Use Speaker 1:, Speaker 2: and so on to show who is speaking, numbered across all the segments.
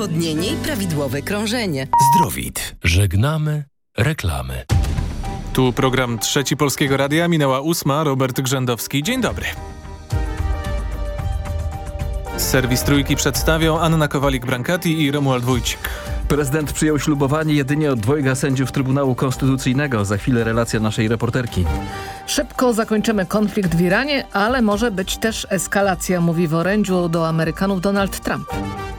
Speaker 1: nawodnienie i prawidłowe krążenie.
Speaker 2: Zdrowit. Żegnamy reklamy.
Speaker 3: Tu program Trzeci Polskiego Radia. Minęła ósma. Robert Grzędowski. Dzień dobry. Serwis Trójki przedstawią Anna Kowalik-Brankati i Romuald Wójcik.
Speaker 4: Prezydent przyjął ślubowanie jedynie od dwojga sędziów Trybunału Konstytucyjnego. Za chwilę relacja naszej reporterki.
Speaker 5: Szybko zakończymy konflikt w Iranie, ale może być też eskalacja, mówi w orędziu do Amerykanów Donald Trump.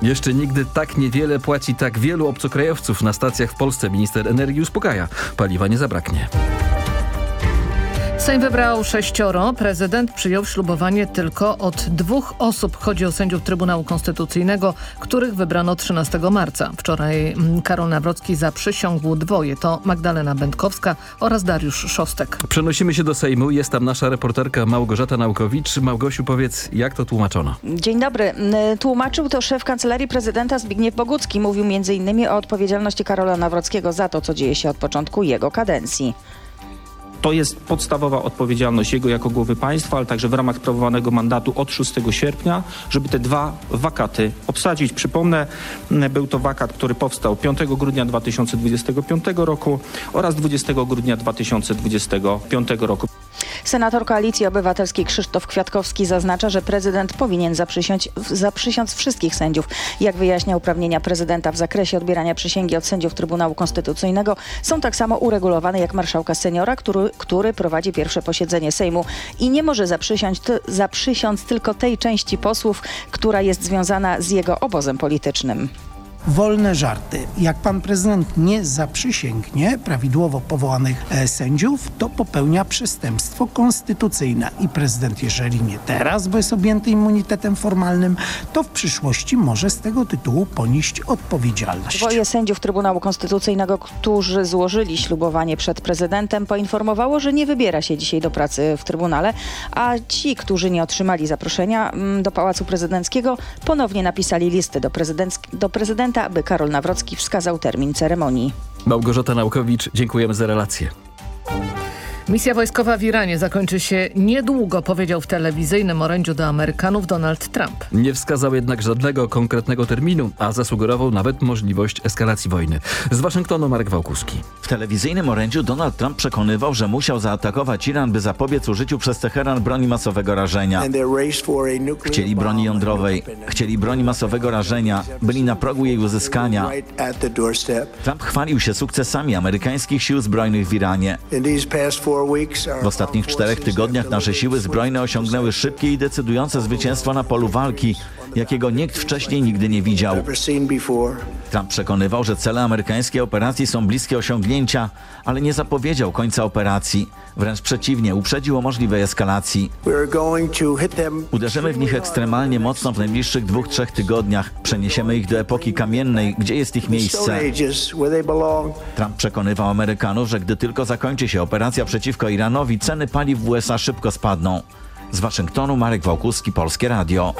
Speaker 4: Jeszcze nigdy tak niewiele płaci tak wielu obcokrajowców na stacjach w Polsce. Minister energii uspokaja. Paliwa nie zabraknie.
Speaker 5: Sejm wybrał sześcioro. Prezydent przyjął ślubowanie tylko od dwóch osób. Chodzi o sędziów Trybunału Konstytucyjnego, których wybrano 13 marca. Wczoraj mm, Karol Nawrocki zaprzysiągł dwoje. To Magdalena Będkowska oraz Dariusz Szostek.
Speaker 4: Przenosimy się do Sejmu. Jest tam nasza reporterka Małgorzata Naukowicz. Małgosiu, powiedz, jak to tłumaczono?
Speaker 6: Dzień dobry. Tłumaczył to szef Kancelarii Prezydenta Zbigniew Bogucki. Mówił m.in. o odpowiedzialności Karola Nawrockiego za to, co dzieje się od początku jego kadencji.
Speaker 7: To jest podstawowa odpowiedzialność jego jako głowy państwa, ale także w ramach sprawowanego mandatu od 6 sierpnia, żeby te dwa wakaty obsadzić. Przypomnę, był to wakat, który powstał 5 grudnia 2025 roku oraz 20 grudnia 2025 roku.
Speaker 6: Senator Koalicji Obywatelskiej Krzysztof Kwiatkowski zaznacza, że prezydent powinien zaprzysiąc, zaprzysiąc wszystkich sędziów. Jak wyjaśnia uprawnienia prezydenta w zakresie odbierania przysięgi od sędziów Trybunału Konstytucyjnego są tak samo uregulowane jak marszałka seniora, który, który prowadzi pierwsze posiedzenie Sejmu i nie może zaprzysiąc, zaprzysiąc tylko tej części posłów, która jest związana z jego obozem politycznym
Speaker 8: wolne żarty. Jak pan prezydent nie zaprzysięgnie prawidłowo powołanych e, sędziów, to popełnia przestępstwo konstytucyjne. I prezydent, jeżeli nie teraz, bo jest objęty immunitetem formalnym, to w przyszłości może z tego tytułu ponieść odpowiedzialność.
Speaker 6: Dwoje sędziów Trybunału Konstytucyjnego, którzy złożyli ślubowanie przed prezydentem, poinformowało, że nie wybiera się dzisiaj do pracy w Trybunale, a ci, którzy nie otrzymali zaproszenia mm, do Pałacu Prezydenckiego, ponownie napisali listy do, do prezydenta prezydenta, aby Karol Nawrocki wskazał termin ceremonii.
Speaker 4: Małgorzata Naukowicz, dziękujemy za relację.
Speaker 5: Misja wojskowa w Iranie zakończy się niedługo, powiedział w telewizyjnym orędziu do Amerykanów Donald Trump.
Speaker 4: Nie wskazał jednak żadnego konkretnego terminu, a zasugerował nawet możliwość eskalacji wojny. Z Waszyngtonu Marek Wałkuski.
Speaker 9: W telewizyjnym orędziu Donald Trump przekonywał, że musiał zaatakować Iran, by zapobiec użyciu przez Teheran broni masowego rażenia. Chcieli broni jądrowej, chcieli broni masowego rażenia, byli na progu jej uzyskania. Trump chwalił się sukcesami amerykańskich sił zbrojnych w Iranie. W ostatnich czterech tygodniach nasze siły zbrojne osiągnęły szybkie i decydujące zwycięstwo na polu walki, jakiego nikt wcześniej nigdy nie widział. Trump przekonywał, że cele amerykańskiej operacji są bliskie osiągnięcia, ale nie zapowiedział końca operacji. Wręcz przeciwnie, uprzedził o możliwej eskalacji. Uderzymy w nich ekstremalnie mocno w najbliższych dwóch, trzech tygodniach. Przeniesiemy ich do epoki kamiennej, gdzie jest ich miejsce. Trump przekonywał Amerykanów, że gdy tylko zakończy się operacja przeciwko Iranowi, ceny paliw w USA szybko spadną. Z Waszyngtonu Marek Wałkuski, Polskie Radio.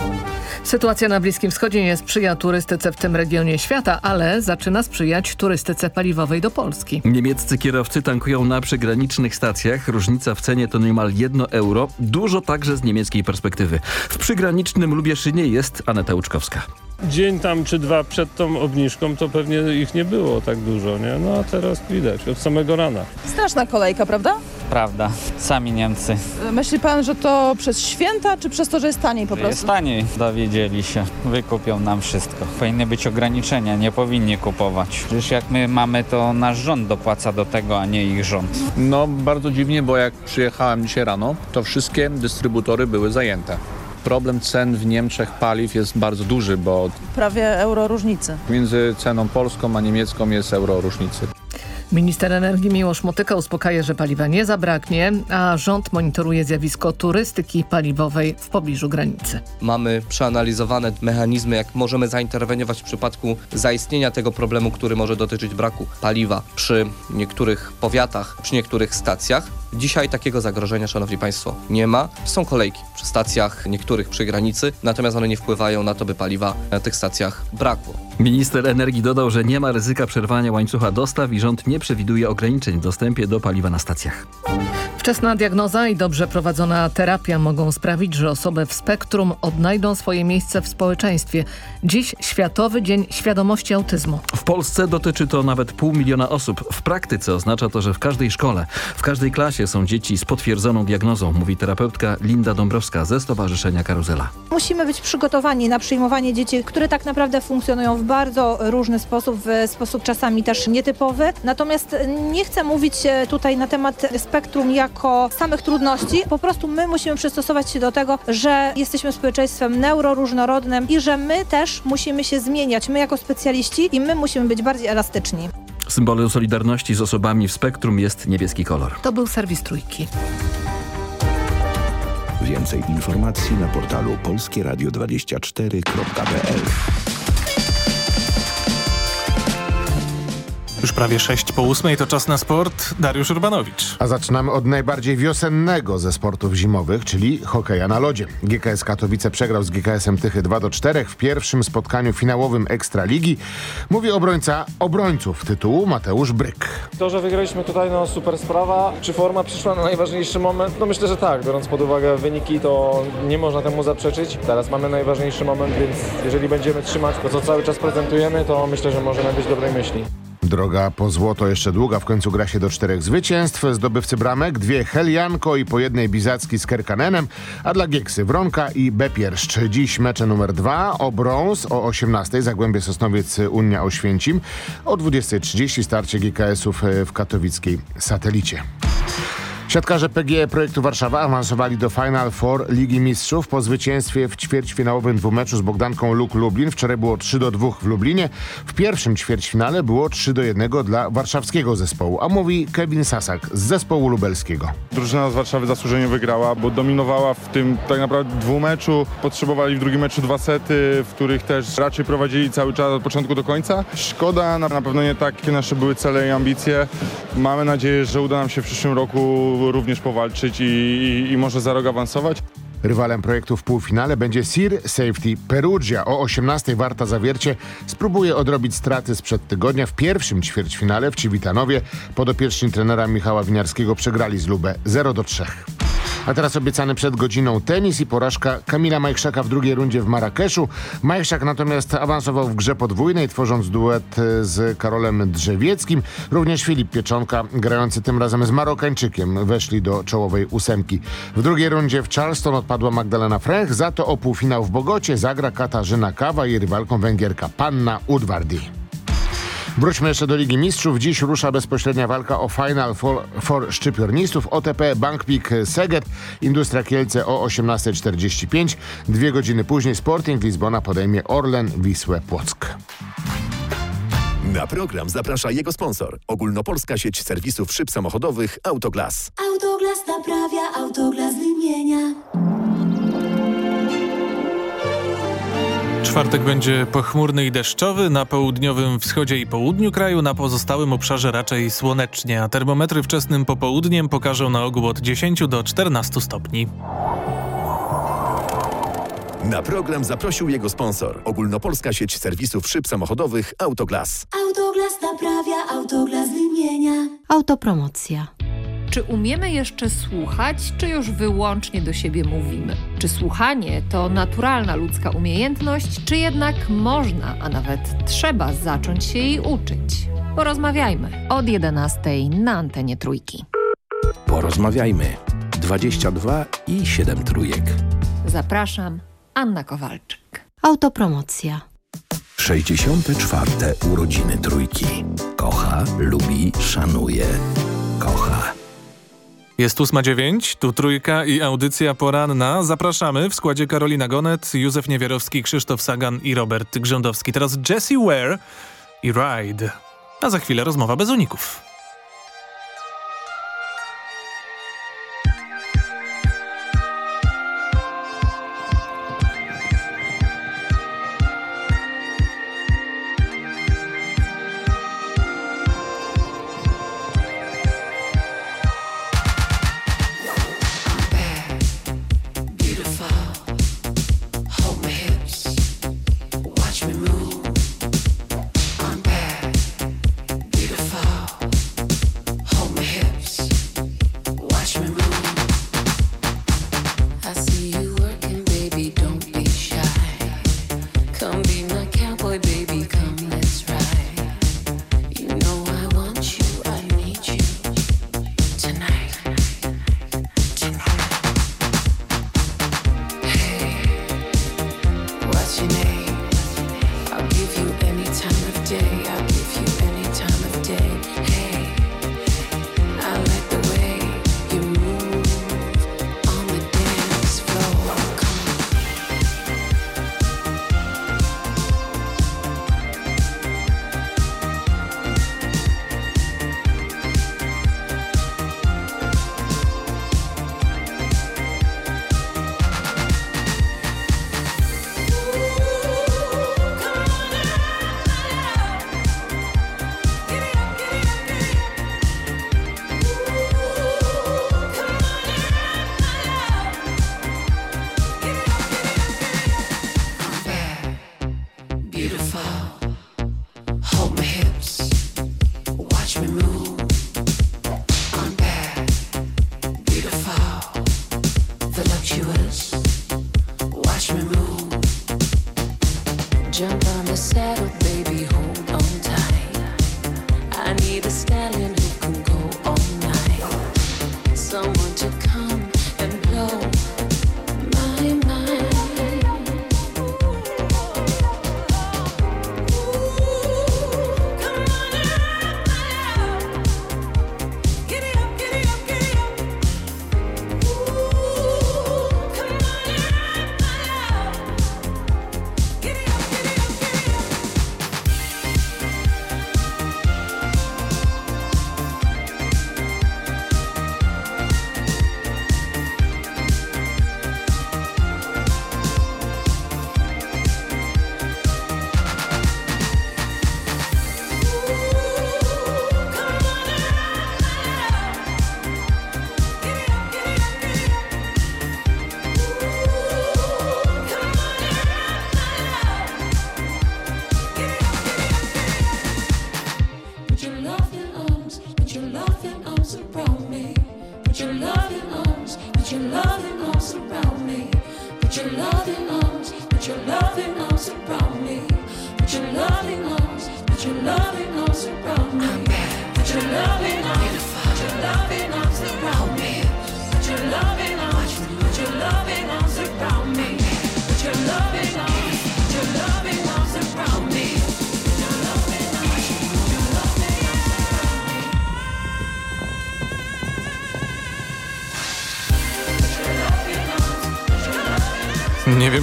Speaker 5: Sytuacja na Bliskim Wschodzie nie sprzyja turystyce w tym regionie świata, ale zaczyna sprzyjać turystyce paliwowej do Polski.
Speaker 4: Niemieccy kierowcy tankują na przygranicznych stacjach. Różnica w cenie to niemal 1 euro. Dużo także z niemieckiej perspektywy. W przygranicznym Lubieszynie jest Aneta Łuczkowska
Speaker 10: dzień tam czy dwa przed tą obniżką to pewnie ich nie było tak dużo, nie? No a teraz widać, od samego rana.
Speaker 11: Straszna kolejka, prawda?
Speaker 12: Prawda, sami Niemcy.
Speaker 11: Myśli pan, że to przez święta, czy przez to, że jest taniej po prostu?
Speaker 12: Jest taniej, dowiedzieli się. Wykupią nam wszystko. Powinny być ograniczenia, nie powinni kupować. Przecież jak my mamy, to nasz rząd dopłaca do tego, a nie ich rząd.
Speaker 13: No bardzo dziwnie, bo jak przyjechałem dzisiaj rano, to wszystkie dystrybutory były zajęte problem cen w Niemczech paliw jest bardzo duży, bo...
Speaker 11: Prawie euro różnicy.
Speaker 13: Między ceną polską a niemiecką jest euro różnicy.
Speaker 5: Minister energii Miłosz Motyka uspokaja, że paliwa nie zabraknie, a rząd monitoruje zjawisko turystyki paliwowej w pobliżu granicy.
Speaker 14: Mamy przeanalizowane mechanizmy, jak możemy zainterweniować w przypadku zaistnienia tego problemu, który może dotyczyć braku paliwa przy niektórych powiatach, przy niektórych stacjach. Dzisiaj takiego zagrożenia, Szanowni Państwo, nie ma. Są kolejki przy stacjach niektórych przy granicy, natomiast one nie wpływają na to, by paliwa na tych stacjach brakło.
Speaker 4: Minister energii dodał, że nie ma ryzyka przerwania łańcucha dostaw i rząd nie przewiduje ograniczeń w dostępie do paliwa na stacjach.
Speaker 5: Wczesna diagnoza i dobrze prowadzona terapia mogą sprawić, że osoby w spektrum odnajdą swoje miejsce w społeczeństwie. Dziś Światowy Dzień Świadomości Autyzmu.
Speaker 4: W Polsce dotyczy to nawet pół miliona osób. W praktyce oznacza to, że w każdej szkole, w każdej klasie są dzieci z potwierdzoną diagnozą, mówi terapeutka Linda Dąbrowska ze Stowarzyszenia Karuzela.
Speaker 11: Musimy być przygotowani na przyjmowanie dzieci, które tak naprawdę funkcjonują w bardzo różny sposób, w sposób czasami też nietypowy. Natomiast nie chcę mówić tutaj na temat spektrum jako samych trudności. Po prostu my musimy przystosować się do tego, że jesteśmy społeczeństwem neuroróżnorodnym i że my też musimy się zmieniać, my jako specjaliści i my musimy być bardziej elastyczni.
Speaker 4: Symbolem solidarności z osobami w spektrum jest niebieski kolor.
Speaker 5: To był serwis Trójki.
Speaker 15: Więcej informacji na portalu polskieradio24.pl
Speaker 3: Już prawie 6 po 8 to czas na sport. Dariusz Urbanowicz.
Speaker 16: A zaczynamy od najbardziej wiosennego ze sportów zimowych, czyli hokeja na lodzie. GKS Katowice przegrał z GKS-em Tychy 2 do 4 w pierwszym spotkaniu finałowym Ekstraligi. Mówi obrońca obrońców tytułu Mateusz Bryk.
Speaker 17: To, że wygraliśmy tutaj, no super sprawa. Czy forma przyszła na najważniejszy moment? No myślę, że tak. Biorąc pod uwagę wyniki, to nie można temu zaprzeczyć. Teraz mamy najważniejszy moment, więc jeżeli będziemy trzymać to, co cały czas prezentujemy, to myślę, że możemy być dobrej myśli.
Speaker 16: Droga po złoto jeszcze długa, w końcu gra się do czterech zwycięstw. Zdobywcy bramek, dwie Helianko i po jednej Bizacki z Kerkanenem, a dla Gieksy Wronka i Bepierszcz. Dziś mecze numer dwa o brąz o 18 Zagłębie Sosnowiec Unia Oświęcim, o 20.30 starcie GKS-ów w katowickiej satelicie. Siatkarze PGE Projektu Warszawa awansowali do Final Four Ligi Mistrzów po zwycięstwie w ćwierćfinałowym dwumeczu z Bogdanką Luk Lublin. Wczoraj było 3 do 2 w Lublinie. W pierwszym ćwierćfinale było 3 do 1 dla warszawskiego zespołu, a mówi Kevin Sasak z zespołu lubelskiego.
Speaker 18: Drużyna z Warszawy zasłużenie wygrała, bo dominowała w tym tak naprawdę dwumeczu. Potrzebowali w drugim meczu dwa sety, w których też raczej prowadzili cały czas od początku do końca. Szkoda, na pewno nie takie nasze były cele i ambicje. Mamy nadzieję, że uda nam się w przyszłym roku również powalczyć i, i, i może za rok awansować.
Speaker 16: Rywalem projektu w półfinale będzie Sir Safety Perugia. O 18 Warta Zawiercie spróbuje odrobić straty sprzed tygodnia. W pierwszym ćwierćfinale w Civitanowie podopieczni trenera Michała Winiarskiego przegrali z Lubę 0 do 3. A teraz obiecany przed godziną tenis i porażka Kamila Majchrzaka w drugiej rundzie w Marrakeszu. Majchrzak natomiast awansował w grze podwójnej, tworząc duet z Karolem Drzewieckim. Również Filip Pieczonka, grający tym razem z Marokańczykiem, weszli do czołowej ósemki. W drugiej rundzie w Charleston odpadła Magdalena Frech, za to o półfinał w Bogocie zagra Katarzyna Kawa i rywalką Węgierka Panna Udvardi. Wróćmy jeszcze do Ligi Mistrzów. Dziś rusza bezpośrednia walka o Final for, for szczypiornistów. OTP Bankpik Seget, Industria Kielce o 18.45. Dwie godziny później Sporting Lizbona podejmie Orlen Wisłę Płock.
Speaker 15: Na program zaprasza jego sponsor. Ogólnopolska sieć serwisów szyb samochodowych Autoglas.
Speaker 19: Autoglas naprawia, Autoglas wymienia.
Speaker 3: Czwartek będzie pochmurny i deszczowy, na południowym wschodzie i południu kraju, na pozostałym obszarze raczej słonecznie, a termometry wczesnym popołudniem pokażą na ogół od 10 do 14 stopni.
Speaker 15: Na program zaprosił jego sponsor. Ogólnopolska sieć serwisów szyb samochodowych Autoglas.
Speaker 19: Autoglas naprawia, Autoglas wymienia.
Speaker 20: Autopromocja. Czy umiemy jeszcze słuchać, czy już wyłącznie do siebie mówimy? Czy słuchanie to naturalna ludzka umiejętność, czy jednak można, a nawet trzeba zacząć się jej uczyć? Porozmawiajmy od 11 na antenie trójki.
Speaker 15: Porozmawiajmy. 22 i 7 trójek.
Speaker 20: Zapraszam, Anna Kowalczyk.
Speaker 19: Autopromocja.
Speaker 15: 64. urodziny trójki. Kocha, lubi, szanuje. Kocha.
Speaker 3: Jest 8.09, tu trójka i audycja poranna. Zapraszamy w składzie Karolina Gonet, Józef Niewiarowski, Krzysztof Sagan i Robert Grządowski. Teraz Jessie Ware i Ride. A za chwilę rozmowa bez uników.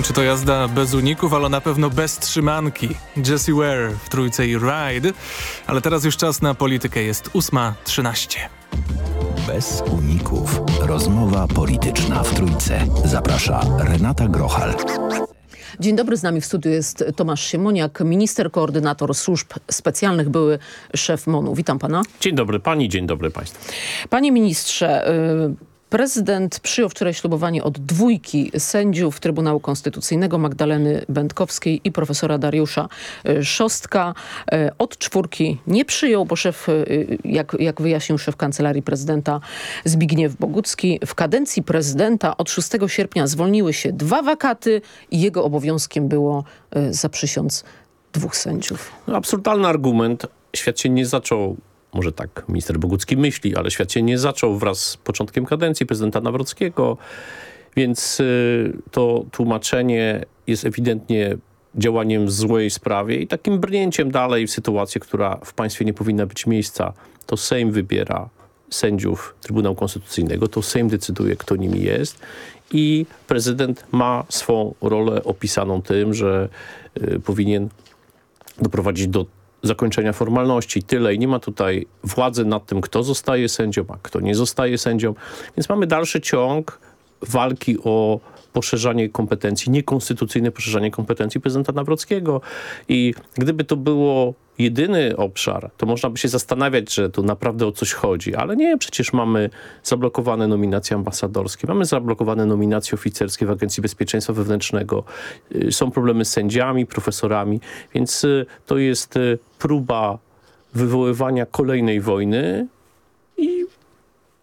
Speaker 3: Czy to jazda bez uników, ale na pewno bez trzymanki. Jessie Ware w trójce i Ride. Ale teraz już czas na politykę. Jest 8.13.
Speaker 21: Bez uników. Rozmowa polityczna w trójce. Zaprasza Renata Grochal.
Speaker 22: Dzień dobry, z nami w studiu jest Tomasz Siemoniak, minister, koordynator służb specjalnych, były szef MONU. Witam pana.
Speaker 23: Dzień dobry pani, dzień dobry państwu.
Speaker 22: Panie ministrze, y Prezydent przyjął wczoraj ślubowanie od dwójki sędziów Trybunału Konstytucyjnego Magdaleny Będkowskiej i profesora Dariusza e, Szostka. E, od czwórki nie przyjął, bo szef, e, jak, jak wyjaśnił szef Kancelarii Prezydenta Zbigniew Bogucki, w kadencji prezydenta od 6 sierpnia zwolniły się dwa wakaty i jego obowiązkiem było zaprzysiąc dwóch sędziów.
Speaker 23: No, absurdalny argument. Świat się nie zaczął może tak minister Bogucki myśli, ale świat się nie zaczął wraz z początkiem kadencji prezydenta Nawrockiego, więc y, to tłumaczenie jest ewidentnie działaniem w złej sprawie i takim brnięciem dalej w sytuację, która w państwie nie powinna być miejsca. To Sejm wybiera sędziów Trybunału Konstytucyjnego, to Sejm decyduje, kto nimi jest i prezydent ma swą rolę opisaną tym, że y, powinien doprowadzić do zakończenia formalności. Tyle i nie ma tutaj władzy nad tym, kto zostaje sędzią, a kto nie zostaje sędzią. Więc mamy dalszy ciąg walki o poszerzanie kompetencji, niekonstytucyjne poszerzanie kompetencji prezydenta Nawrockiego. I gdyby to było jedyny obszar, to można by się zastanawiać, że tu naprawdę o coś chodzi. Ale nie, przecież mamy zablokowane nominacje ambasadorskie, mamy zablokowane nominacje oficerskie w Agencji Bezpieczeństwa Wewnętrznego. Y, są problemy z sędziami, profesorami, więc y, to jest y, próba wywoływania kolejnej wojny i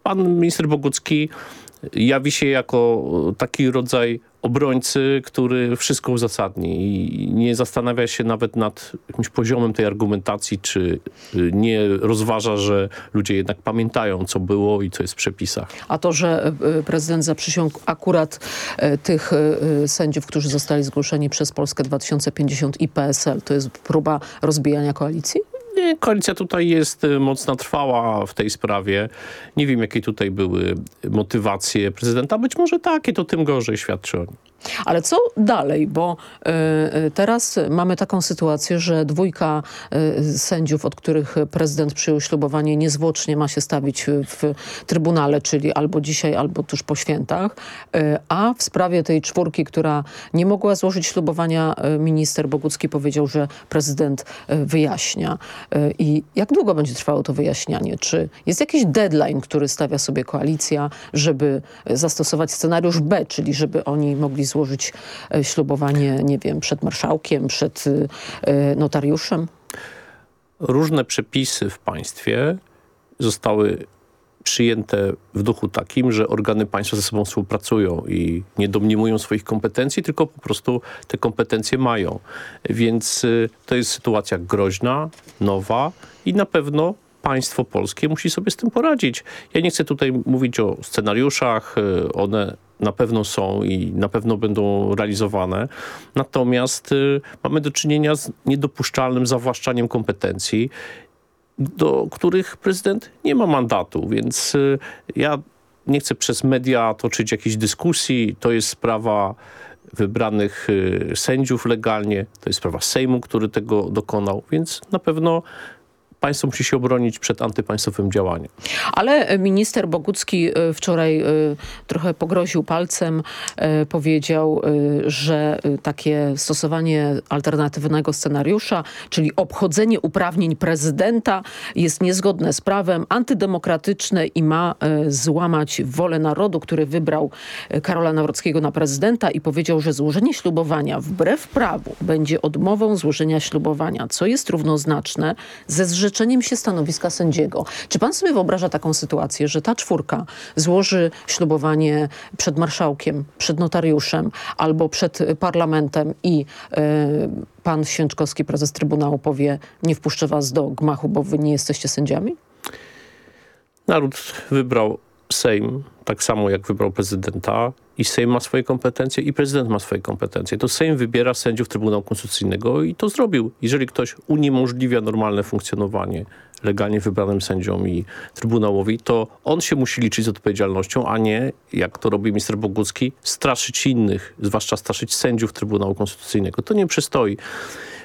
Speaker 23: pan minister Bogucki jawi się jako taki rodzaj obrońcy, który wszystko uzasadni i nie zastanawia się nawet nad jakimś poziomem tej argumentacji, czy y, nie rozważa, że ludzie jednak pamiętają, co było i co jest w przepisach.
Speaker 22: A to, że y, prezydent zaprzysiągł akurat y, tych sędziów, którzy zostali zgłoszeni przez Polskę 2050 i PSL, to jest próba rozbijania koalicji?
Speaker 23: Koalicja tutaj jest mocno trwała w tej sprawie. Nie wiem, jakie tutaj były motywacje prezydenta. Być może takie, to tym gorzej świadczy o nim.
Speaker 22: Ale co dalej? Bo y, teraz mamy taką sytuację, że dwójka y, sędziów, od których prezydent przyjął ślubowanie, niezwłocznie ma się stawić w Trybunale, czyli albo dzisiaj, albo tuż po świętach. Y, a w sprawie tej czwórki, która nie mogła złożyć ślubowania, minister Bogucki powiedział, że prezydent wyjaśnia. I jak długo będzie trwało to wyjaśnianie? Czy jest jakiś deadline, który stawia sobie koalicja, żeby zastosować scenariusz B, czyli żeby oni mogli złożyć e, ślubowanie, nie wiem, przed marszałkiem, przed e, notariuszem?
Speaker 23: Różne przepisy w państwie zostały przyjęte w duchu takim, że organy państwa ze sobą współpracują i nie domniemują swoich kompetencji, tylko po prostu te kompetencje mają. Więc y, to jest sytuacja groźna, nowa i na pewno państwo polskie musi sobie z tym poradzić. Ja nie chcę tutaj mówić o scenariuszach, one na pewno są i na pewno będą realizowane. Natomiast y, mamy do czynienia z niedopuszczalnym zawłaszczaniem kompetencji, do których prezydent nie ma mandatu, więc y, ja nie chcę przez media toczyć jakiejś dyskusji. To jest sprawa wybranych y, sędziów legalnie, to jest sprawa Sejmu, który tego dokonał, więc na pewno państwo musi się obronić przed antypaństwowym działaniem.
Speaker 22: Ale minister Bogucki e, wczoraj e, trochę pogroził palcem, e, powiedział, że takie stosowanie alternatywnego scenariusza, czyli obchodzenie uprawnień prezydenta jest niezgodne z prawem, antydemokratyczne i ma złamać wolę narodu, który wybrał Karola Nawrockiego na prezydenta i powiedział, że złożenie ślubowania wbrew prawu będzie odmową złożenia ślubowania, co jest równoznaczne ze zrzeczeniem zrzeczeniem się stanowiska sędziego. Czy pan sobie wyobraża taką sytuację, że ta czwórka złoży ślubowanie przed marszałkiem, przed notariuszem albo przed parlamentem i y, pan Święczkowski, prezes Trybunału powie nie wpuszczę was do gmachu, bo wy nie jesteście sędziami?
Speaker 23: Naród wybrał Sejm, tak samo jak wybrał prezydenta i Sejm ma swoje kompetencje i prezydent ma swoje kompetencje. To Sejm wybiera sędziów Trybunału Konstytucyjnego i to zrobił. Jeżeli ktoś uniemożliwia normalne funkcjonowanie legalnie wybranym sędziom i Trybunałowi, to on się musi liczyć z odpowiedzialnością, a nie, jak to robi minister Bogucki, straszyć innych, zwłaszcza straszyć sędziów Trybunału Konstytucyjnego. To nie przystoi.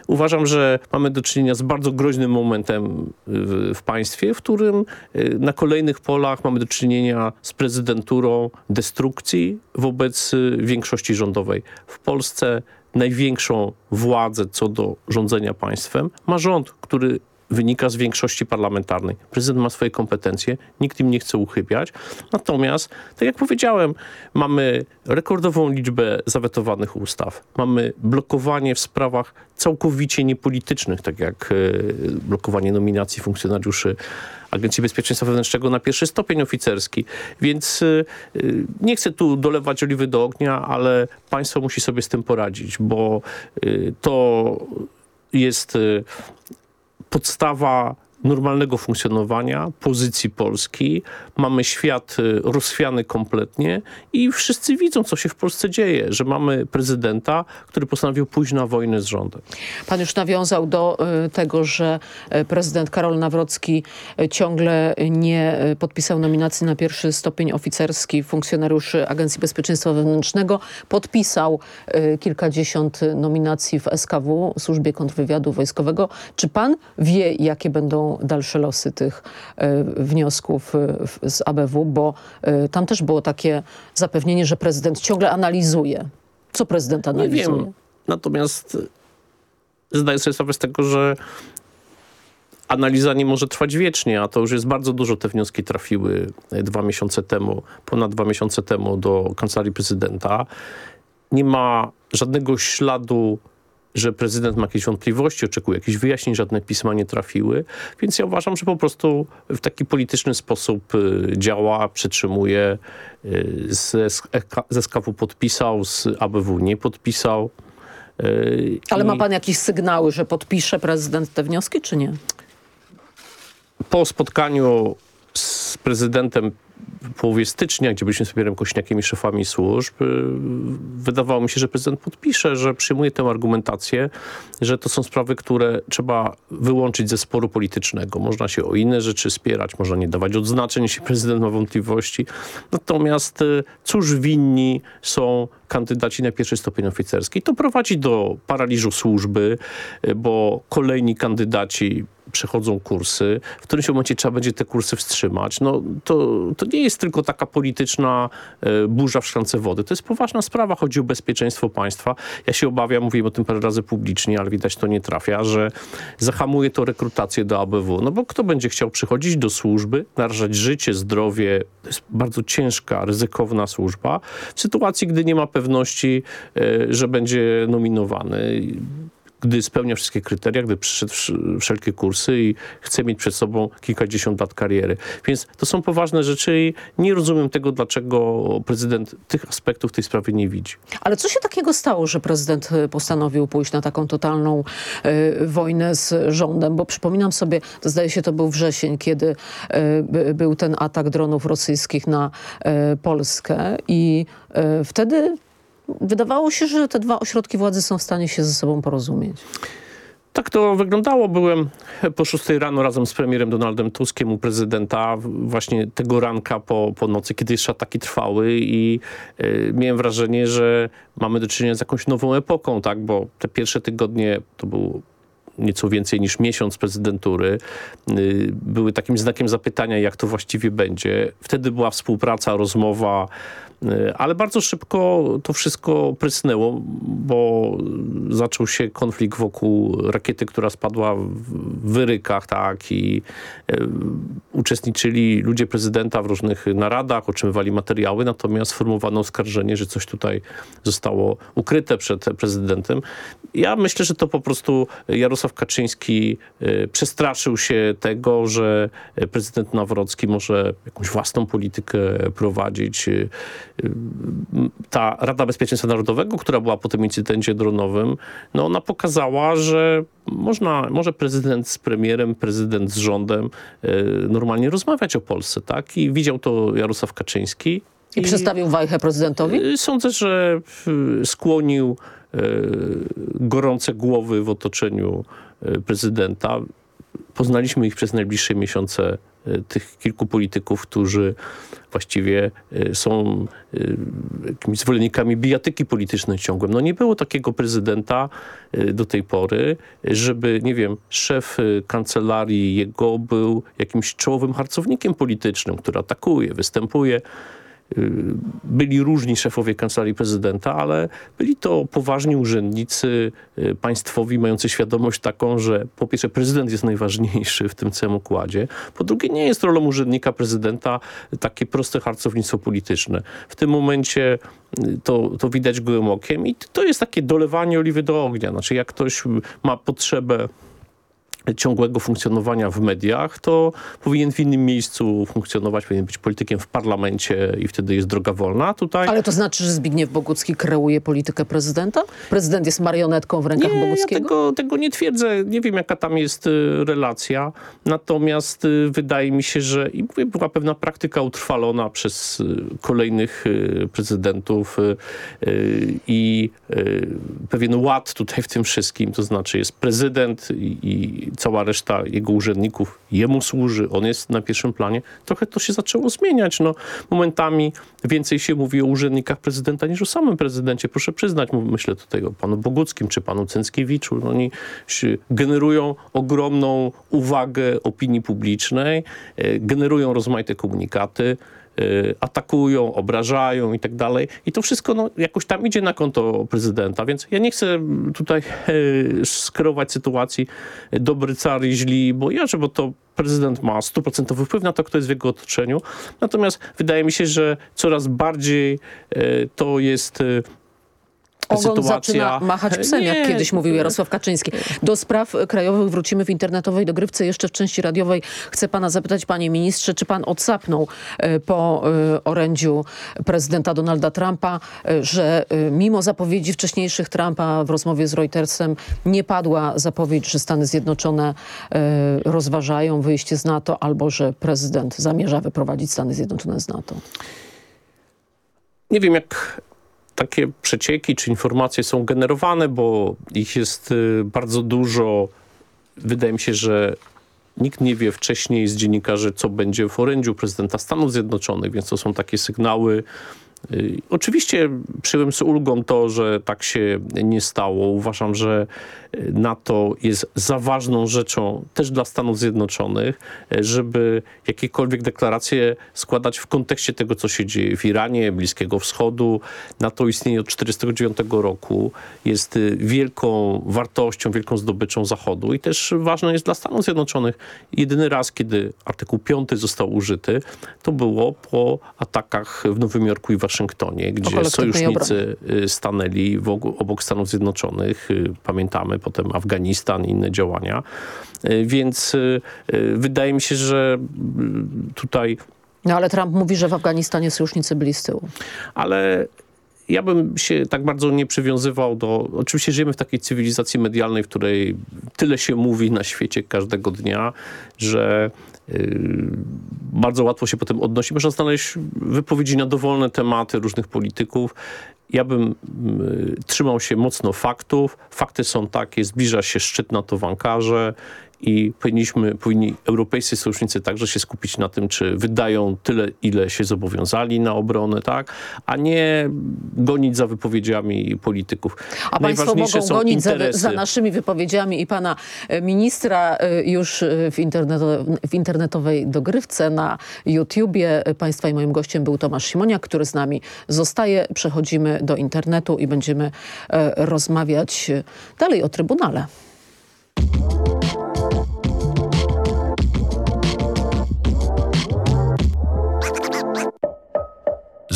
Speaker 23: Uważam, że mamy do czynienia z bardzo groźnym momentem w, w państwie, w którym y, na kolejnych polach mamy do czynienia z prezydenturą destrukcji wobec y, większości rządowej. W Polsce największą władzę co do rządzenia państwem ma rząd, który wynika z większości parlamentarnej. Prezydent ma swoje kompetencje, nikt im nie chce uchybiać. Natomiast, tak jak powiedziałem, mamy rekordową liczbę zawetowanych ustaw. Mamy blokowanie w sprawach całkowicie niepolitycznych, tak jak e, blokowanie nominacji funkcjonariuszy Agencji Bezpieczeństwa Wewnętrznego na pierwszy stopień oficerski. Więc e, nie chcę tu dolewać oliwy do ognia, ale państwo musi sobie z tym poradzić, bo e, to jest podstawa normalnego funkcjonowania, pozycji Polski. Mamy świat y, rozchwiany kompletnie i wszyscy widzą, co się w Polsce dzieje, że mamy prezydenta, który postanowił pójść na wojnę z rządem.
Speaker 22: Pan już nawiązał do y, tego, że y, prezydent Karol Nawrocki ciągle nie podpisał nominacji na pierwszy stopień oficerski funkcjonariuszy Agencji Bezpieczeństwa Wewnętrznego. Podpisał kilkadziesiąt nominacji w SKW, Służbie Kontrwywiadu Wojskowego. Czy pan wie, jakie będą dalsze losy tych e, wniosków e, z ABW, bo e, tam też było takie zapewnienie, że prezydent ciągle analizuje. Co prezydent analizuje?
Speaker 23: Nie wiem. Natomiast zdaję sobie sprawę z tego, że analiza nie może trwać wiecznie, a to już jest bardzo dużo. Te wnioski trafiły dwa miesiące temu, ponad dwa miesiące temu do Kancelarii Prezydenta. Nie ma żadnego śladu że prezydent ma jakieś wątpliwości, oczekuje jakichś wyjaśnień, żadne pisma nie trafiły. Więc ja uważam, że po prostu w taki polityczny sposób y, działa, przetrzymuje. Y, ze, SKW podpisał, z ABW nie podpisał.
Speaker 22: Y, Ale ma pan jakieś sygnały, że podpisze prezydent te wnioski, czy nie?
Speaker 23: Po spotkaniu z prezydentem połowie stycznia, gdzie byliśmy z premierem Kośniakiem i szefami służb, y, wydawało mi się, że prezydent podpisze, że przyjmuje tę argumentację, że to są sprawy, które trzeba wyłączyć ze sporu politycznego. Można się o inne rzeczy spierać, można nie dawać odznaczeń, jeśli prezydent ma wątpliwości. Natomiast y, cóż winni są kandydaci na pierwszy stopień oficerski? To prowadzi do paraliżu służby, y, bo kolejni kandydaci przechodzą kursy, w którymś momencie trzeba będzie te kursy wstrzymać. No, to, to nie jest tylko taka polityczna e, burza w szklance wody. To jest poważna sprawa. Chodzi o bezpieczeństwo państwa. Ja się obawiam, mówiłem o tym parę razy publicznie, ale widać to nie trafia, że zahamuje to rekrutację do ABW. No bo kto będzie chciał przychodzić do służby, narażać życie, zdrowie. To jest bardzo ciężka, ryzykowna służba. W sytuacji, gdy nie ma pewności, e, że będzie nominowany gdy spełnia wszystkie kryteria, gdy przyszedł wszelkie kursy i chce mieć przed sobą kilkadziesiąt lat kariery. Więc to są poważne rzeczy i nie rozumiem tego, dlaczego prezydent tych aspektów tej sprawie nie widzi.
Speaker 22: Ale co się takiego stało, że prezydent e, postanowił pójść na taką totalną y, wojnę z rządem? Bo przypominam sobie, to zdaje się to był wrzesień, kiedy y, był ten atak dronów rosyjskich na y, Polskę i wtedy wydawało się, że te dwa ośrodki władzy są w stanie się ze sobą porozumieć.
Speaker 23: Tak to wyglądało. Byłem po 6 rano razem z premierem Donaldem Tuskiem u prezydenta właśnie tego ranka po, po nocy, kiedy jeszcze ataki trwały i y, miałem wrażenie, że mamy do czynienia z jakąś nową epoką, tak? bo te pierwsze tygodnie to był nieco więcej niż miesiąc prezydentury, y, były takim znakiem zapytania, jak to właściwie będzie. Wtedy była współpraca, rozmowa, ale bardzo szybko to wszystko prysnęło, bo zaczął się konflikt wokół rakiety, która spadła w Wyrykach, tak, i y, uczestniczyli ludzie prezydenta w różnych naradach, otrzymywali materiały, natomiast sformułowano oskarżenie, że coś tutaj zostało ukryte przed prezydentem. Ja myślę, że to po prostu Jarosław Kaczyński y, przestraszył się tego, że prezydent Nawrocki może jakąś własną politykę prowadzić. Y, y, ta Rada Bezpieczeństwa Narodowego, która była po tym incydencie dronowym, no ona pokazała, że można, może prezydent z premierem, prezydent z rządem normalnie rozmawiać o Polsce, tak? I widział to Jarosław Kaczyński.
Speaker 22: I, I przedstawił wajchę prezydentowi?
Speaker 23: Sądzę, że skłonił gorące głowy w otoczeniu prezydenta. Poznaliśmy ich przez najbliższe miesiące, tych kilku polityków, którzy właściwie e, są jakimiś zwolennikami bijatyki politycznej ciągłym. No nie było takiego prezydenta do tej pory, żeby, nie wiem, szef kancelarii jego był jakimś czołowym harcownikiem politycznym, który atakuje, występuje byli różni szefowie kancelarii prezydenta, ale byli to poważni urzędnicy y, państwowi mający świadomość taką, że po pierwsze prezydent jest najważniejszy w tym całym układzie, po drugie nie jest rolą urzędnika prezydenta takie proste harcownictwo polityczne. W tym momencie y, to, to widać gołym okiem i to jest takie dolewanie oliwy do ognia. Znaczy jak ktoś ma potrzebę ciągłego funkcjonowania w mediach, to powinien w innym miejscu funkcjonować, powinien być politykiem w parlamencie i wtedy jest droga wolna. Tutaj...
Speaker 22: Ale to znaczy, że Zbigniew Bogucki kreuje politykę prezydenta? Prezydent jest marionetką w rękach
Speaker 23: nie,
Speaker 22: Boguckiego?
Speaker 23: Ja tego, tego nie twierdzę. Nie wiem, jaka tam jest y, relacja. Natomiast y, wydaje mi się, że i była pewna praktyka utrwalona przez y, kolejnych prezydentów i pewien ład tutaj w tym wszystkim. To znaczy jest prezydent i cała reszta jego urzędników jemu służy, on jest na pierwszym planie, trochę to się zaczęło zmieniać. No, momentami więcej się mówi o urzędnikach prezydenta niż o samym prezydencie. Proszę przyznać, myślę tutaj o panu Boguckim czy panu Cęckiewiczu. No, oni generują ogromną uwagę opinii publicznej, e, generują rozmaite komunikaty, atakują, obrażają i tak dalej. I to wszystko no, jakoś tam idzie na konto prezydenta, więc ja nie chcę tutaj y, skierować sytuacji dobry car i źli, bo ja, bo to prezydent ma stuprocentowy wpływ na to, kto jest w jego otoczeniu. Natomiast wydaje mi się, że coraz bardziej y, to jest
Speaker 22: Ogon
Speaker 23: sytuacja...
Speaker 22: zaczyna machać psem, jak
Speaker 23: Nie.
Speaker 22: kiedyś mówił Jarosław Kaczyński. Do spraw krajowych wrócimy w internetowej dogrywce. Jeszcze w części radiowej chcę pana zapytać, panie ministrze, czy pan odsapnął e, po e, orędziu prezydenta Donalda Trumpa, e, że mimo zapowiedzi wcześniejszych Trumpa w rozmowie z Reutersem nie padła zapowiedź, że Stany Zjednoczone rozważają wyjście z NATO albo że prezydent zamierza wyprowadzić Stany Zjednoczone z NATO.
Speaker 23: Nie wiem, jak takie przecieki czy informacje są generowane, bo ich jest y, bardzo dużo. Wydaje mi się, że nikt nie wie wcześniej z dziennikarzy, co będzie w orędziu prezydenta Stanów Zjednoczonych, więc to są takie sygnały. Y, Oczywiście przyjąłem z ulgą to, że tak się nie stało. Uważam, że y, NATO jest za ważną rzeczą też dla Stanów Zjednoczonych, y, żeby jakiekolwiek deklaracje składać w kontekście tego, co się dzieje w Iranie, Bliskiego Wschodu. NATO istnieje od 1949 roku, jest wielką wartością, wielką zdobyczą Zachodu i też ważne jest dla Stanów Zjednoczonych. Jedyny raz, kiedy artykuł 5 został użyty, to było po atakach w Nowym Jorku i Waszyngtonie, gdzie
Speaker 22: kolektywnej
Speaker 23: sojusznicy y, stanęli obok Stanów Zjednoczonych. Y, Pamiętamy potem Afganistan i inne działania. Y, Więc wydaje mi się, że tutaj
Speaker 22: No ale Trump mówi, że w Afganistanie sojusznicy byli z tyłu.
Speaker 23: ale ja bym się tak bardzo nie przywiązywał do... Oczywiście żyjemy w takiej cywilizacji medialnej, w której tyle się mówi na świecie każdego dnia, że yy, bardzo łatwo się potem odnosi. Można znaleźć wypowiedzi na dowolne tematy różnych polityków. Ja bym y, trzymał się mocno faktów. Fakty są takie, zbliża się szczyt NATO w Ankarze i powinniśmy, powinni europejscy sojusznicy także się skupić na tym, czy wydają tyle, ile się zobowiązali na obronę, tak? a nie gonić za wypowiedziami polityków.
Speaker 22: A państwo
Speaker 23: Najważniejsze
Speaker 22: mogą
Speaker 23: są
Speaker 22: gonić za, za naszymi wypowiedziami i pana e, ministra e, już e, w, interneto, w internetowej dogrywce na YouTubie. Państwa i moim gościem był Tomasz Simoniak, który z nami zostaje. Przechodzimy do internetu i będziemy rozmawiać dalej o Trybunale.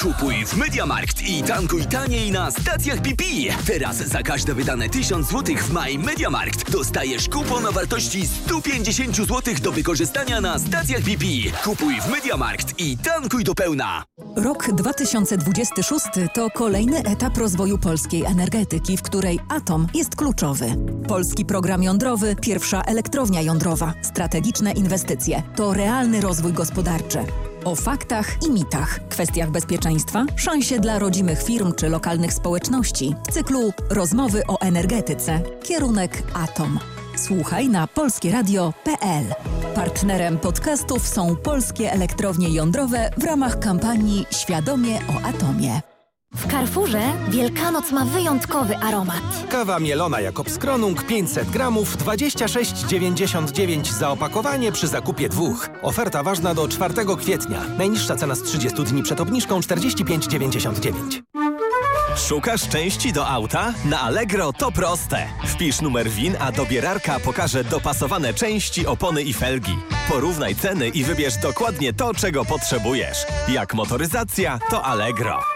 Speaker 24: Kupuj w Mediamarkt i tankuj taniej na stacjach BP. Teraz za każde wydane 1000 zł w maj Mediamarkt dostajesz kupon o wartości 150 zł do wykorzystania na stacjach BP. Kupuj w Mediamarkt i tankuj do pełna.
Speaker 25: Rok 2026 to kolejny etap rozwoju polskiej energetyki, w której atom jest kluczowy. Polski program jądrowy, pierwsza elektrownia jądrowa, strategiczne inwestycje to realny rozwój gospodarczy. O faktach i mitach, kwestiach bezpieczeństwa, szansie dla rodzimych firm czy lokalnych społeczności w cyklu Rozmowy o energetyce. Kierunek Atom. Słuchaj na polskieradio.pl. Partnerem podcastów są polskie elektrownie jądrowe w ramach kampanii Świadomie o atomie.
Speaker 26: W Carrefourze Wielkanoc ma wyjątkowy aromat.
Speaker 27: Kawa mielona Jakobs Kronung 500 gramów 26,99 za opakowanie przy zakupie dwóch. Oferta ważna do 4 kwietnia. Najniższa cena z 30 dni przed obniżką 45,99.
Speaker 24: Szukasz części do auta? Na Allegro to proste. Wpisz numer WIN, a dobierarka pokaże dopasowane części, opony i felgi. Porównaj ceny i wybierz dokładnie to, czego potrzebujesz. Jak motoryzacja, to Allegro.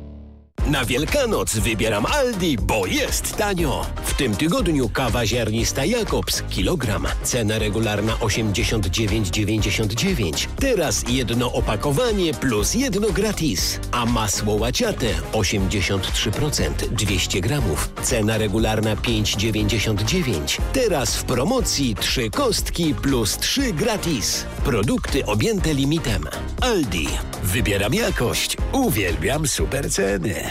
Speaker 28: Na Wielkanoc wybieram Aldi, bo jest tanio. W tym tygodniu kawa ziarnista Jakobs kilogram. Cena regularna 89,99. Teraz jedno opakowanie plus jedno gratis. A masło łaciate 83% 200 gramów. Cena regularna 5,99. Teraz w promocji trzy kostki plus trzy gratis. Produkty objęte limitem. Aldi. Wybieram jakość. Uwielbiam super ceny.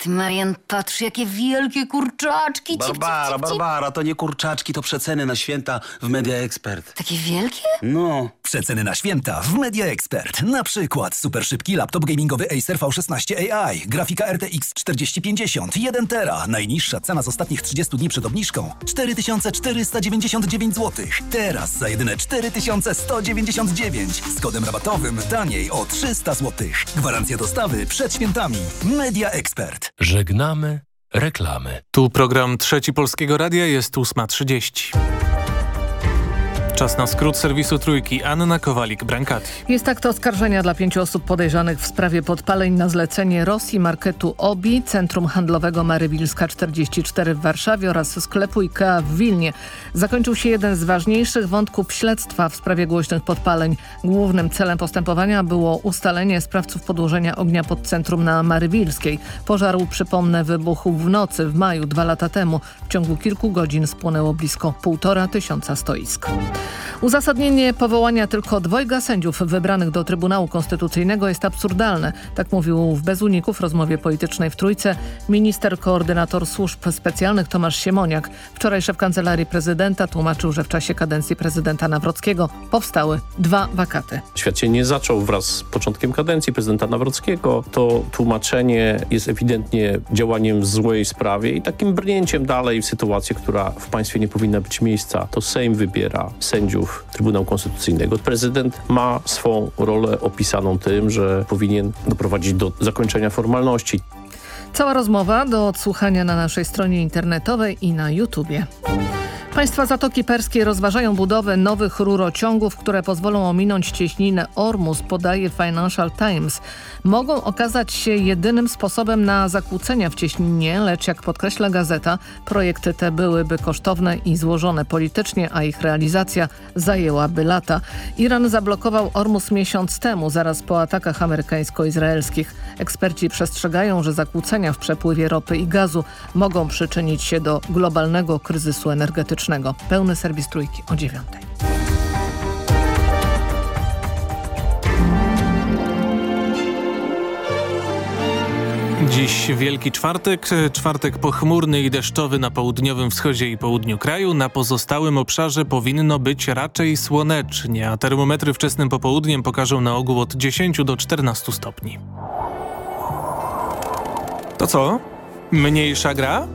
Speaker 26: Ty, Marian, patrz, jakie wielkie kurczaczki. Cip, cip,
Speaker 29: Barbara,
Speaker 26: cip, cip.
Speaker 29: Barbara, to nie kurczaczki, to przeceny na święta w Media Expert.
Speaker 26: Takie wielkie?
Speaker 29: No.
Speaker 30: Przeceny na święta w Media Expert. Na przykład super szybki laptop gamingowy Acer V16 AI, grafika RTX 4050, 1 tera. Najniższa cena z ostatnich 30 dni przed obniżką 4499 zł. Teraz za jedyne 4199 z kodem rabatowym taniej o 300 zł. Gwarancja dostawy przed świętami. Media Expert.
Speaker 31: Żegnamy reklamy.
Speaker 3: Tu program Trzeci Polskiego Radia jest 8.30. Czas na skrót serwisu Trójki. Anna Kowalik-Brankati.
Speaker 5: Jest akt oskarżenia dla pięciu osób podejrzanych w sprawie podpaleń na zlecenie Rosji marketu OBI, Centrum Handlowego Marywilska 44 w Warszawie oraz sklepu IKEA w Wilnie. Zakończył się jeden z ważniejszych wątków śledztwa w sprawie głośnych podpaleń. Głównym celem postępowania było ustalenie sprawców podłożenia ognia pod centrum na Marywilskiej. Pożar, przypomnę, wybuchł w nocy w maju dwa lata temu. W ciągu kilku godzin spłonęło blisko półtora tysiąca stoisk. Uzasadnienie powołania tylko dwojga sędziów wybranych do Trybunału Konstytucyjnego jest absurdalne. Tak mówił w Bezuników w rozmowie politycznej w Trójce minister koordynator służb specjalnych Tomasz Siemoniak. Wczoraj szef Kancelarii Prezydenta tłumaczył, że w czasie kadencji prezydenta Nawrockiego powstały dwa wakaty.
Speaker 23: Świat się nie zaczął wraz z początkiem kadencji prezydenta Nawrockiego. To tłumaczenie jest ewidentnie działaniem w złej sprawie i takim brnięciem dalej w sytuację, która w państwie nie powinna być miejsca. To Sejm wybiera sędziów Trybunału Konstytucyjnego. Prezydent ma swą rolę opisaną tym, że powinien doprowadzić do zakończenia formalności.
Speaker 5: Cała rozmowa do odsłuchania na naszej stronie internetowej i na YouTubie. Państwa Zatoki Perskiej rozważają budowę nowych rurociągów, które pozwolą ominąć cieśninę Ormus, podaje Financial Times. Mogą okazać się jedynym sposobem na zakłócenia w cieśninie, lecz jak podkreśla gazeta, projekty te byłyby kosztowne i złożone politycznie, a ich realizacja zajęłaby lata. Iran zablokował Ormus miesiąc temu, zaraz po atakach amerykańsko-izraelskich. Eksperci przestrzegają, że zakłócenia w przepływie ropy i gazu mogą przyczynić się do globalnego kryzysu energetycznego. Pełny serwis trójki o dziewiątej.
Speaker 3: Dziś Wielki Czwartek, czwartek pochmurny i deszczowy na południowym wschodzie i południu kraju. Na pozostałym obszarze powinno być raczej słonecznie, a termometry wczesnym popołudniem pokażą na ogół od 10 do 14 stopni. To co? Mniejsza gra?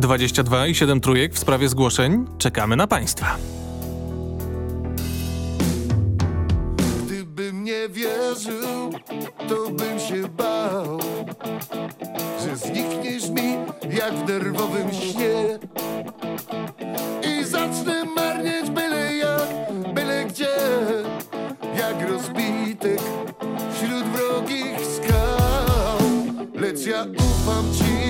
Speaker 3: 22 i 7 trójek w sprawie zgłoszeń. Czekamy na Państwa.
Speaker 32: Gdybym nie wierzył, to bym się bał, że znikniesz mi jak w nerwowym śnie i zacznę marnieć byle jak, byle gdzie, jak rozbitek wśród wrogich skał. Lecz ja ufam ci,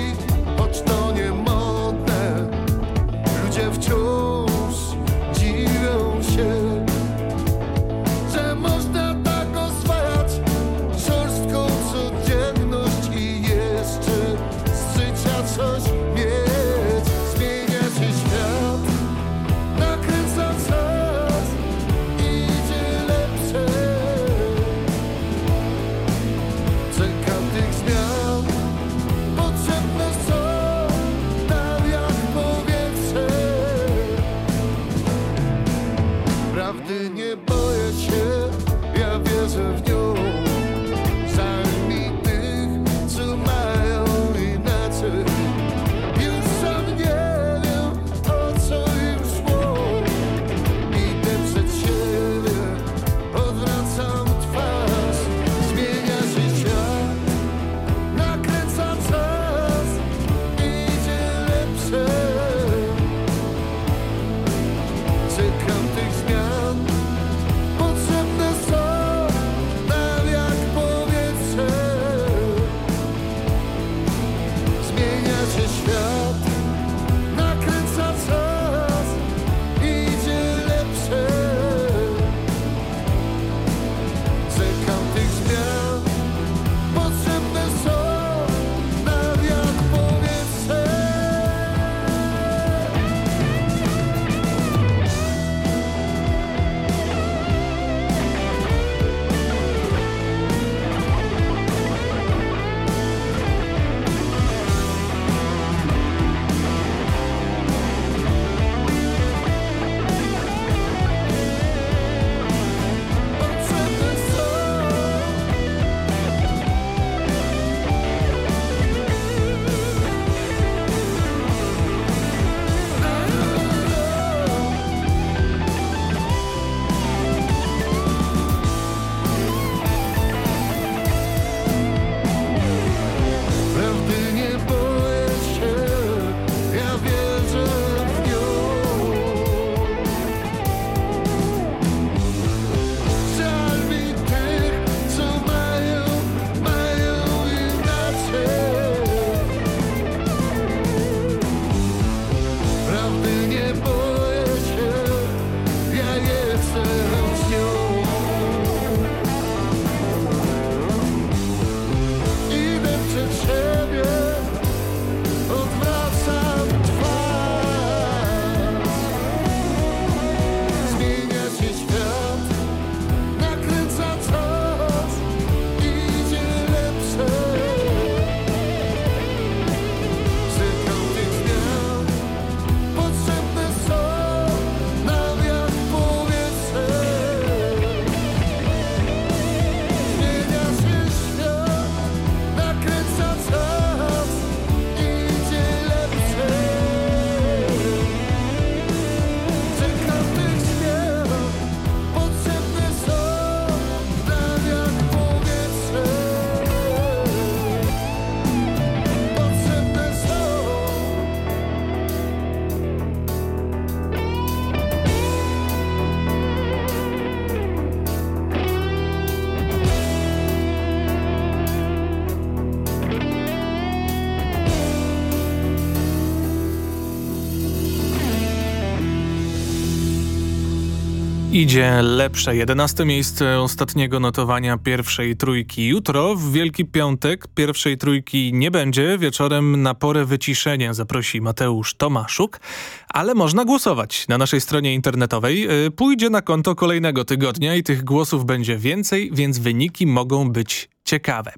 Speaker 32: Idzie lepsze
Speaker 3: 11 miejsce ostatniego notowania pierwszej trójki. Jutro w Wielki Piątek pierwszej trójki nie będzie. Wieczorem na porę wyciszenia zaprosi Mateusz Tomaszuk, ale można głosować na naszej stronie internetowej. Y, pójdzie na konto kolejnego tygodnia i tych głosów będzie więcej, więc wyniki mogą być ciekawe.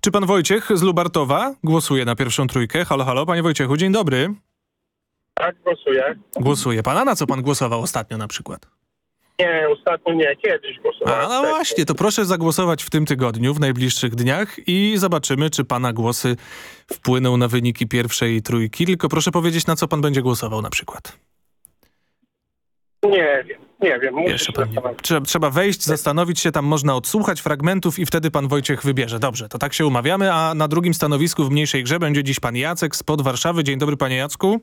Speaker 3: Czy pan Wojciech z Lubartowa głosuje na pierwszą trójkę? Halo, halo, panie Wojciechu, dzień dobry.
Speaker 33: Tak, głosuję.
Speaker 3: Głosuje pan, a na co pan głosował ostatnio na przykład?
Speaker 33: Nie, ostatnio nie, kiedyś głosowałem.
Speaker 3: A no właśnie, to proszę zagłosować w tym tygodniu, w najbliższych dniach i zobaczymy, czy pana głosy wpłyną na wyniki pierwszej trójki. Tylko proszę powiedzieć, na co pan będzie głosował na przykład.
Speaker 33: Nie wiem, nie wiem.
Speaker 3: Jeszcze pan nie. Trzeba, trzeba wejść, zastanowić się, tam można odsłuchać fragmentów i wtedy pan Wojciech wybierze. Dobrze, to tak się umawiamy, a na drugim stanowisku w mniejszej grze będzie dziś pan Jacek spod Warszawy. Dzień dobry panie Jacku.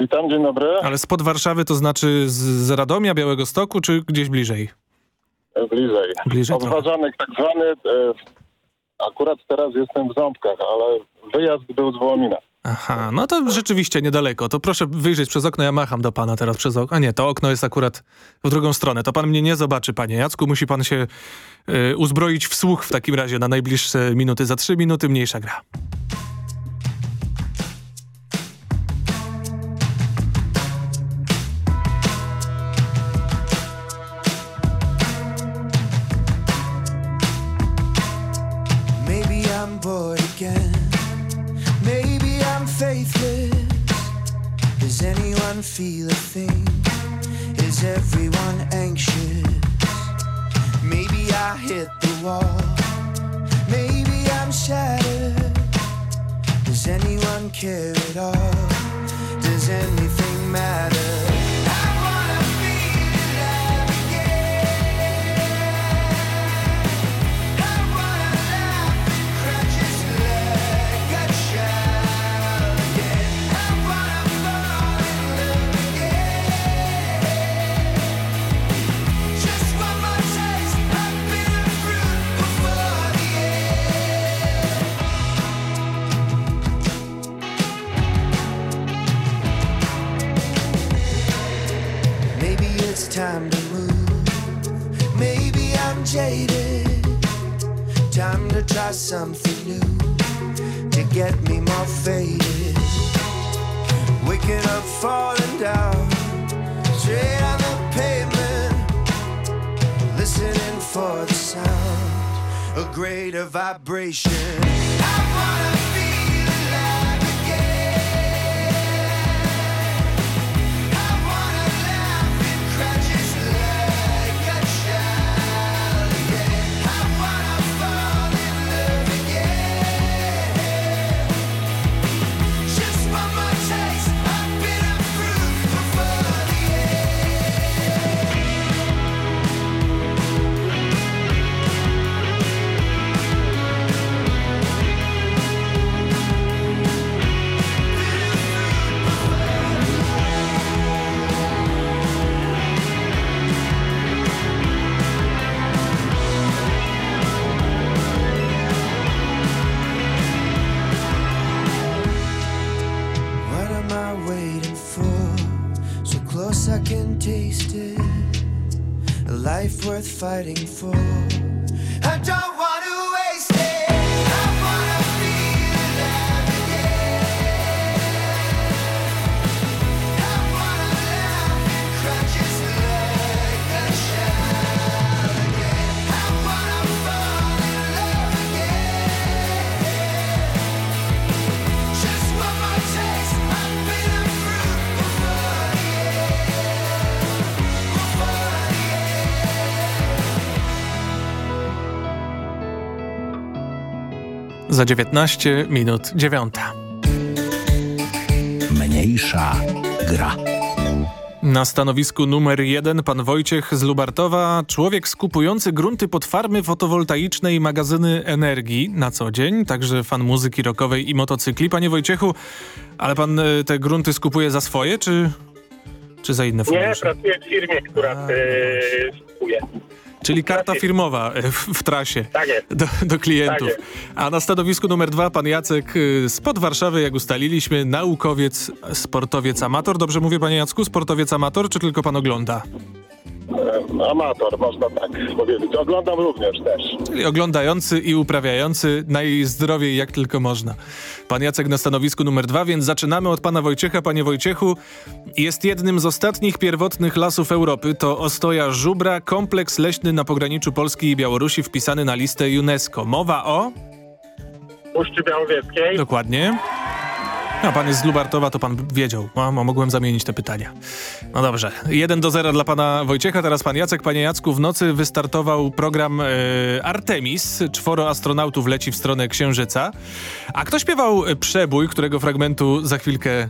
Speaker 34: Witam, dzień dobry.
Speaker 3: Ale spod Warszawy to znaczy z, Radomia, Białego Stoku, czy gdzieś bliżej?
Speaker 34: Bliżej.
Speaker 3: Bliżej
Speaker 34: Odważanek tak zwany. E, akurat teraz jestem w Ząbkach, ale wyjazd był z Wołomina.
Speaker 3: Aha, no to rzeczywiście niedaleko. To proszę wyjrzeć przez okno, ja macham do pana teraz przez okno. A nie, to okno jest akurat w drugą stronę. To pan mnie nie zobaczy, panie Jacku. Musi pan się y, uzbroić w słuch w takim razie na najbliższe minuty. Za trzy minuty mniejsza gra.
Speaker 35: Feel a thing? Is everyone anxious? Maybe I hit the wall. Maybe I'm shattered. Does anyone care at all? Does anything something new to get me more faded. Waking up, falling down, straight on the pavement. Listening for the sound, a greater vibration. Fighting for.
Speaker 3: Za 19 minut dziewiąta.
Speaker 21: Mniejsza gra.
Speaker 3: Na stanowisku numer jeden pan Wojciech z Lubartowa, człowiek skupujący grunty pod farmy fotowoltaiczne i magazyny energii na co dzień, także fan muzyki rockowej i motocykli. Panie Wojciechu, ale pan y, te grunty skupuje za swoje, czy, czy za inne
Speaker 33: Nie,
Speaker 3: fundusze?
Speaker 33: pracuję w firmie, która yy, skupuje.
Speaker 3: Czyli karta firmowa y, w, w trasie
Speaker 33: Tak
Speaker 3: do, do klientów.
Speaker 33: Tak
Speaker 3: A na stanowisku numer dwa pan Jacek y, spod Warszawy, jak ustaliliśmy, naukowiec, sportowiec amator. Dobrze mówię panie Jacku, sportowiec amator, czy tylko pan ogląda?
Speaker 34: E, Amator, można tak powiedzieć. Oglądam również też.
Speaker 3: Czyli oglądający i uprawiający najzdrowiej jak tylko można. Pan Jacek na stanowisku numer dwa, więc zaczynamy od pana Wojciecha. Panie Wojciechu, jest jednym z ostatnich pierwotnych lasów Europy. To Ostoja Żubra, kompleks leśny na pograniczu Polski i Białorusi wpisany na listę UNESCO. Mowa o...
Speaker 33: Puszczy Białowieskiej.
Speaker 3: Dokładnie. A pan jest z Lubartowa, to pan wiedział. A, mogłem zamienić te pytania. No dobrze. 1 do 0 dla pana Wojciecha, teraz pan Jacek. Panie Jacku, w nocy wystartował program e, Artemis. Czworo astronautów leci w stronę Księżyca. A kto śpiewał przebój, którego fragmentu za chwilkę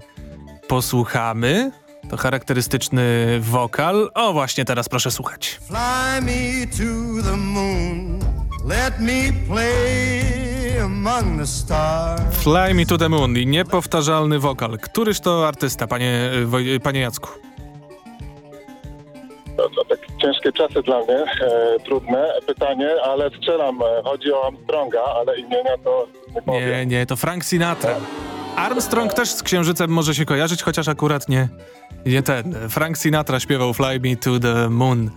Speaker 3: posłuchamy? To charakterystyczny wokal. O, właśnie teraz proszę słuchać.
Speaker 32: Fly me to the moon, let me play.
Speaker 3: Fly me to the moon i niepowtarzalny wokal. Któryż to artysta, panie, e, Woj- panie Jacku?
Speaker 34: To, to tak ciężkie czasy dla mnie, e, trudne pytanie, ale strzelam. E, Chodzi o Armstronga, ale imienia to nie powiem.
Speaker 3: Nie, nie, to Frank Sinatra. Armstrong też z Księżycem może się kojarzyć, chociaż akurat nie, nie ten. Frank Sinatra śpiewał Fly Me to the Moon.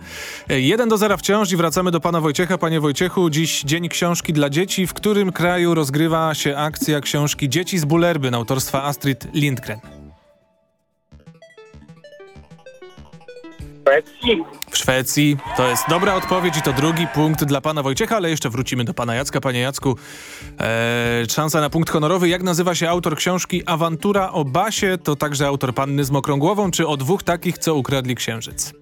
Speaker 3: 1 do 0 wciąż i wracamy do pana Wojciecha. Panie Wojciechu, dziś Dzień Książki dla Dzieci. W którym kraju rozgrywa się akcja książki Dzieci z Bullerbyn autorstwa Astrid Lindgren?
Speaker 33: Szwecji.
Speaker 3: W Szwecji. To jest dobra odpowiedź i to drugi punkt dla pana Wojciecha, ale jeszcze wrócimy do pana Jacka. Panie Jacku, e, szansa na punkt honorowy. Jak nazywa się autor książki Awantura o Basie? To także autor Panny z mokrą głową, czy o dwóch takich, co ukradli księżyc?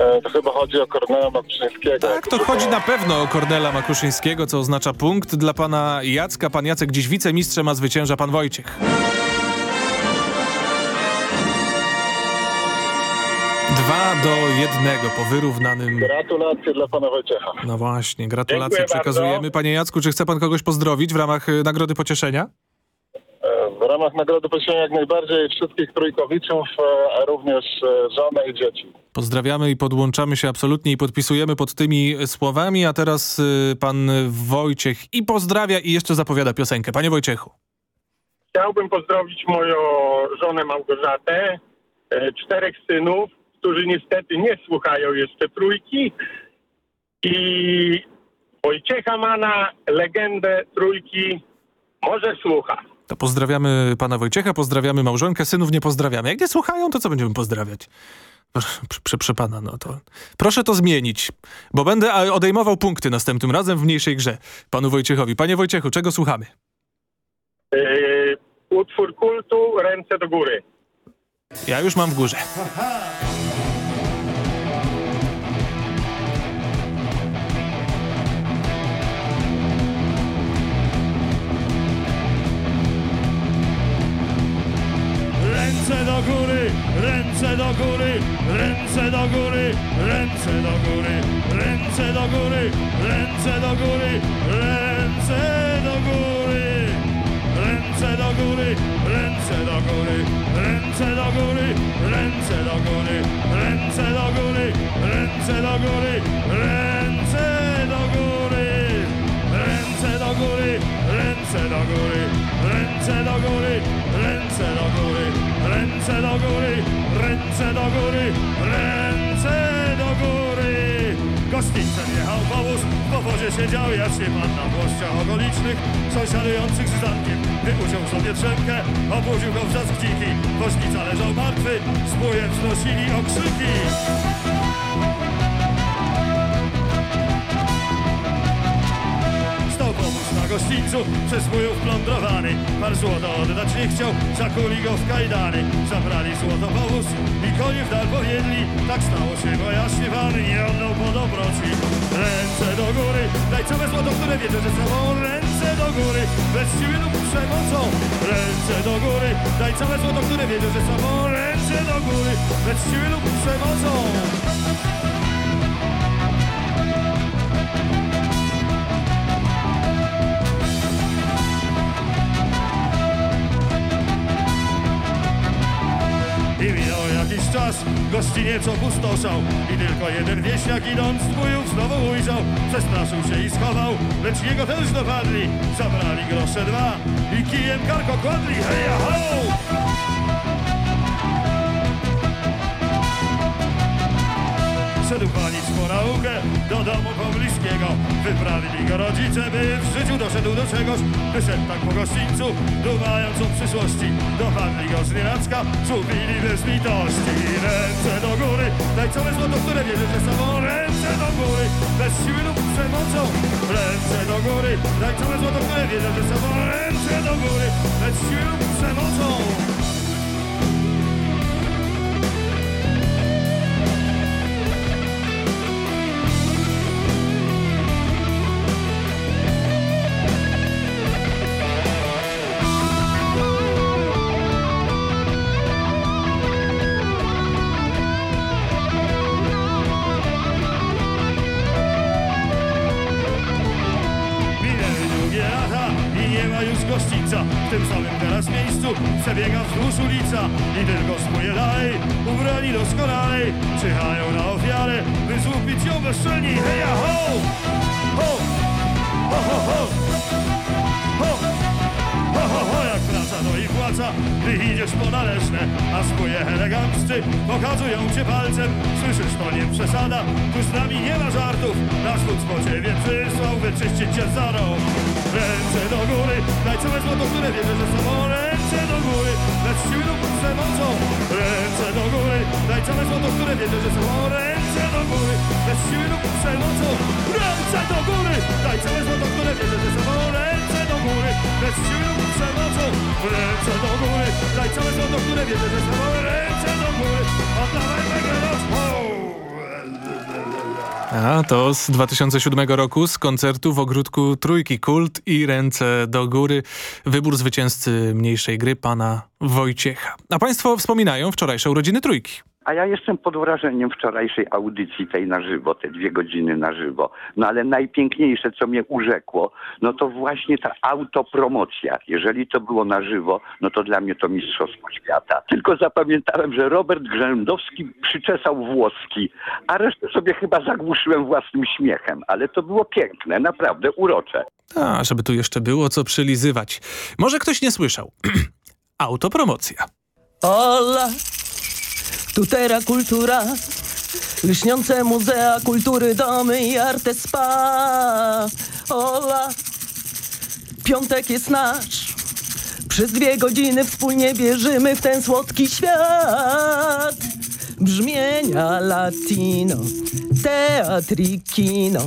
Speaker 34: E, To chyba chodzi o Kornela Makuszyńskiego.
Speaker 3: Tak, to chodzi na pewno o Kornela Makuszyńskiego, co oznacza punkt dla pana Jacka. Pan Jacek dziś wicemistrzem, a zwycięża pan Wojciech. Dwa do jednego po wyrównanym...
Speaker 34: Gratulacje dla pana Wojciecha.
Speaker 3: No właśnie, gratulacje
Speaker 34: Dziękuję
Speaker 3: przekazujemy.
Speaker 34: bardzo.
Speaker 3: Panie Jacku, czy chce pan kogoś pozdrowić w ramach y, Nagrody Pocieszenia?
Speaker 34: W ramach Nagrody Pocieszenia jak najbardziej wszystkich trójkowiczów, e, a również e, żonę i dzieci.
Speaker 3: Pozdrawiamy i podłączamy się absolutnie i podpisujemy pod tymi słowami, a teraz y, pan Wojciech i pozdrawia i jeszcze zapowiada piosenkę. Panie Wojciechu.
Speaker 33: Chciałbym pozdrowić moją żonę Małgorzatę, e, czterech synów, którzy niestety nie słuchają jeszcze trójki i Wojciecha Mana, legendę trójki, może słucha.
Speaker 3: To pozdrawiamy pana Wojciecha, pozdrawiamy małżonkę, synów nie pozdrawiamy. Jak nie słuchają, to co będziemy pozdrawiać? Proszę, pana, no to... Proszę to zmienić, bo będę odejmował punkty następnym razem w mniejszej grze panu Wojciechowi. Panie Wojciechu, czego słuchamy?
Speaker 33: E, utwór kultu, ręce do góry.
Speaker 3: Ja już mam w górze.
Speaker 36: Do góry, ręce do góry, ręce do góry, ręce do góry, ręce do góry, ręce do góry, ręce do góry, ręce do góry, ręce do góry, ręce do góry, ręce do góry, ręce do góry, ręce do góry, ręce do góry, ręce do góry, ręce do góry, ręce do góry, ręce do góry, ręce do góry, ręce do góry, ręce do góry. Gościńcem jechał powóz, w powozie siedział jaśnie pan na włościach okolicznych, sąsiadujących z zamkiem. Wyuciął sobie drzemkę, obudził go wrzask dziki. Woźnica leżał martwy, z bójem wznosili okrzyki. Gościńcu, przez bójów plądrowany. Pan złoto oddać nie chciał, zakuli go w kajdany. Zabrali złoto powóz i konie w dal powiedli. Tak stało się, bo jaśnie pan nie oddał po dobroci. Ręce do góry, daj całe złoto, które wiedzą, że sobą. Ręce do góry, bez siły lub przemocą. Ręce do góry, daj całe złoto, które wiedzą, że sobą. Ręce do góry, bez siły lub przemocą. Jakiś czas, gościniec opustoszał I tylko jeden wieśniak idąc z bójów znowu ujrzał. Przestraszył się i schował, lecz jego też dopadli. Zabrali grosze dwa i kijem karko kładli Hej, ho! Szedł palić po naukę do domu pobliskiego. Wyprawili go rodzice, by w życiu doszedł do czegoś Wyszedł tak po gościńcu, dumając o przyszłości. Dopadli go z nienacka, czupili bez litości. Ręce do góry, daj całe złoto, które wierzysz, że sobą. Ręce do góry, bez siły lub przemocą. Ręce do góry, daj całe złoto, które wierzysz, że sobą. Ręce do góry, bez siły lub przemocą przebiega wzdłuż ulica I tylko spłyje dalej, ubrani doskonale Czyhają na ofiarę, by złupić ją bezczelni Heja ho! Ho! Ho, ho, ho! Ho! Ho, ho, jak praca to i płaca, ty idziesz po należne, a swoje eleganccy pokazują cię palcem. Słyszysz, to nie przesada, tu z nami nie ma żartów, nasz lud po ciebie przysłał wyczyścić cię zarą. Ręce do góry, daj całe złoto, które wierzę, że sobą do góry, lecz siły lub przemocą. Ręce do góry, daj całe złoto, które wierzę, że sobą ręce do góry, lecz siły lub przemocą. Ręce do góry, daj całe złoto, które wierzę, że sobą ręce do góry, lecz siły lub przemocą. Ręce do góry, daj całe złoto, które wierzę, że sobą ręce do góry, oddawaj.
Speaker 3: A to z 2007 roku z koncertu w ogródku Trójki Kult i Ręce do Góry. Wybór zwycięzcy mniejszej gry pana Wojciecha. A państwo wspominają wczorajsze urodziny Trójki.
Speaker 37: A ja jestem pod wrażeniem wczorajszej audycji tej na żywo, te dwie godziny na żywo. No ale najpiękniejsze, co mnie urzekło, no to właśnie ta autopromocja. Jeżeli to było na żywo, no to dla mnie to mistrzostwo świata. Tylko zapamiętałem, że Robert Grzędowski przyczesał włoski, a resztę sobie chyba zagłuszyłem własnym śmiechem. Ale to było piękne, naprawdę urocze.
Speaker 3: A, żeby tu jeszcze było co przylizywać. Może ktoś nie słyszał. Autopromocja.
Speaker 38: Ola, tutera kultura, lśniące muzea kultury, domy i arte spa. Ola, piątek jest nasz. Przez dwie godziny wspólnie bierzemy w ten słodki świat. Brzmienia latino, teatr i kino,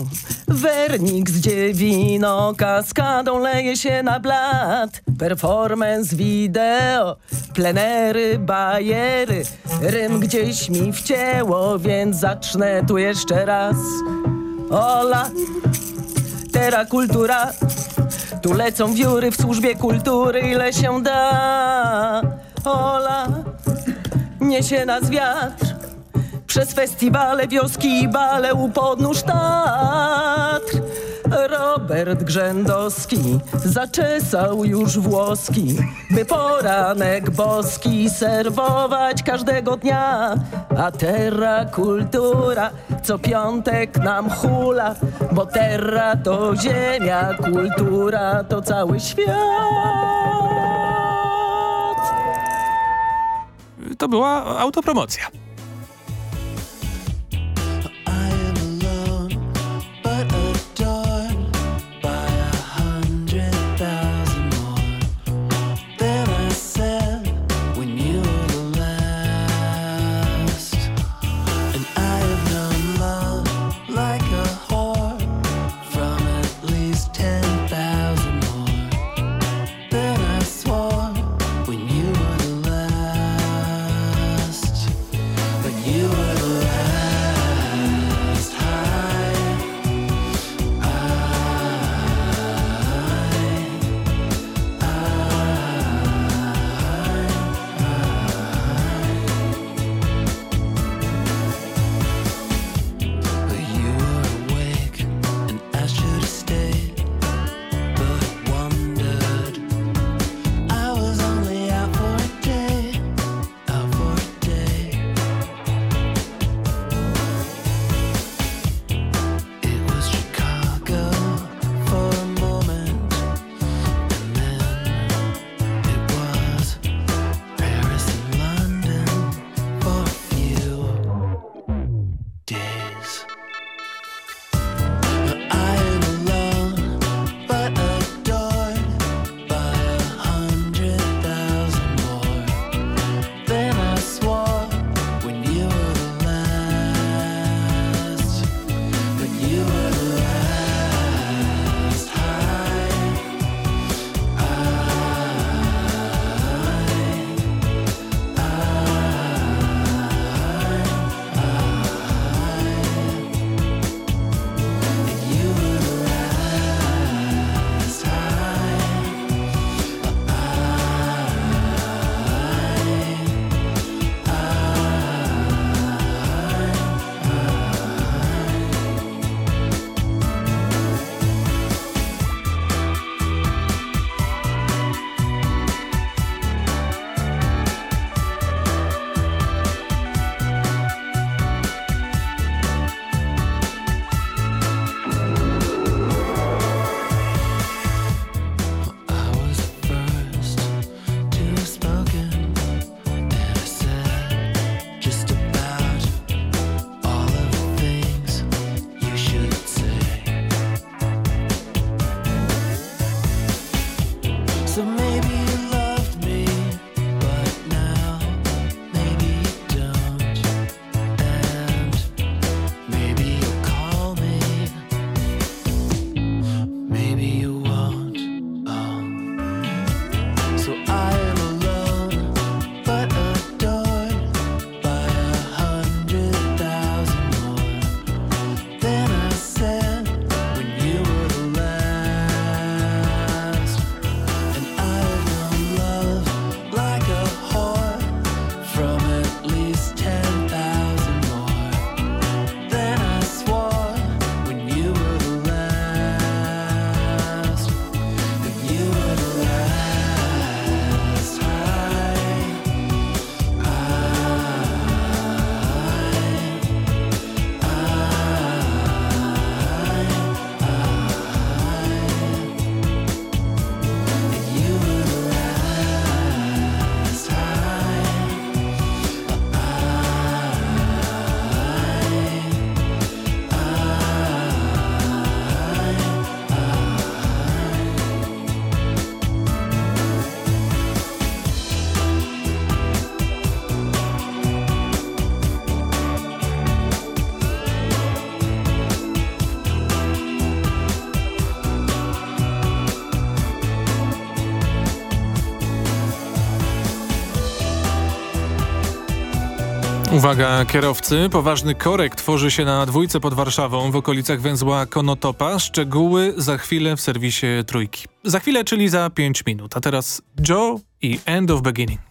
Speaker 38: wernik z dziewino, kaskadą leje się na blat. Performance wideo, plenery, bajery, rym gdzieś mi wcięło, więc zacznę tu jeszcze raz. Ola, tera kultura, tu lecą wióry w służbie kultury, ile się da. Ola, niesie nas wiatr przez festiwale, wioski i bale u podnóż Tatr. Robert Grzędowski zaczesał już włoski, by poranek boski serwować każdego dnia. A terra kultura co piątek nam hula, bo terra to ziemia, kultura to cały świat.
Speaker 3: To była autopromocja.
Speaker 14: Uwaga kierowcy, poważny korek tworzy się na dwójce pod Warszawą w okolicach węzła Konotopa. Szczegóły za chwilę w serwisie Trójki. Za chwilę, czyli za 5 minut. A teraz Joe i End of Beginning.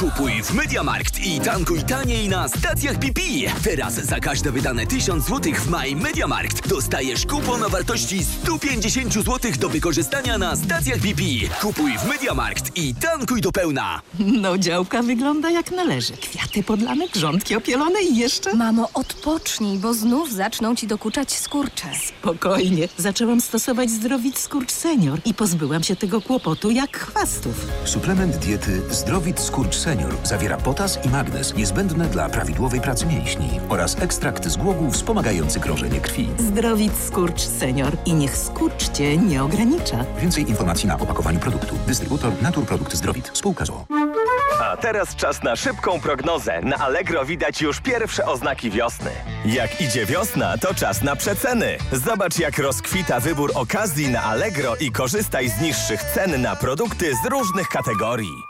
Speaker 24: Kupuj w Mediamarkt i tankuj taniej na stacjach BP. Teraz za każde wydane 1000 zł w Maj Mediamarkt dostajesz kupon o wartości 150 zł do wykorzystania na stacjach BP. Kupuj w Mediamarkt i tankuj do pełna.
Speaker 39: No działka wygląda jak należy. Kwiaty podlane, grządki opielone i jeszcze...
Speaker 11: Mamo, odpocznij, bo znów zaczną ci dokuczać skurcze.
Speaker 39: Spokojnie. Zaczęłam stosować Zdrowit Skurcz Senior i pozbyłam się tego kłopotu jak chwastów.
Speaker 21: Suplement diety Zdrowit Skurcz Senior zawiera potas i magnez niezbędne dla prawidłowej pracy mięśni oraz ekstrakt z głogów wspomagający krążenie krwi.
Speaker 39: Zdrowit Skurcz Senior i niech skurcz cię nie ogranicza.
Speaker 21: Więcej informacji na opakowaniu produktu. Dystrybutor Naturprodukt Zdrowit. Spółka ZOO.
Speaker 40: A teraz czas na szybką prognozę. Na Allegro widać już pierwsze oznaki wiosny. Jak idzie wiosna, to czas na przeceny. Zobacz jak rozkwita wybór okazji na Allegro i korzystaj z niższych cen na produkty z różnych kategorii.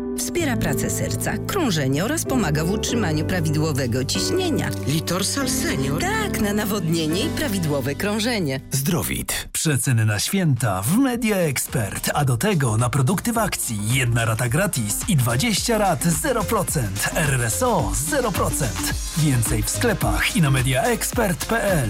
Speaker 41: wspiera pracę serca, krążenie oraz pomaga w utrzymaniu prawidłowego ciśnienia.
Speaker 42: Litorsal Senior?
Speaker 41: Tak, na nawodnienie i prawidłowe krążenie.
Speaker 30: Zdrowit. Przeceny na święta w Media Expert, a do tego na produkty w akcji. Jedna rata gratis i 20 rat 0%. RSO 0%. Więcej w sklepach i na mediaexpert.pl.